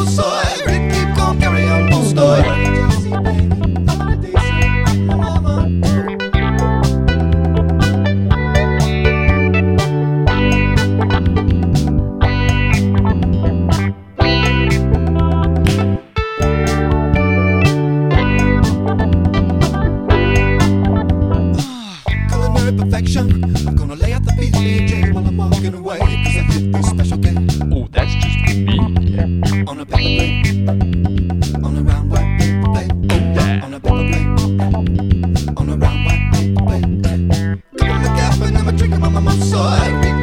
Tolstoy. Rick, keep carry on, Tolstoy. perfection. I'm gonna lay out the beat, DJ, while I'm walking away. Cause I hit this special game. thought we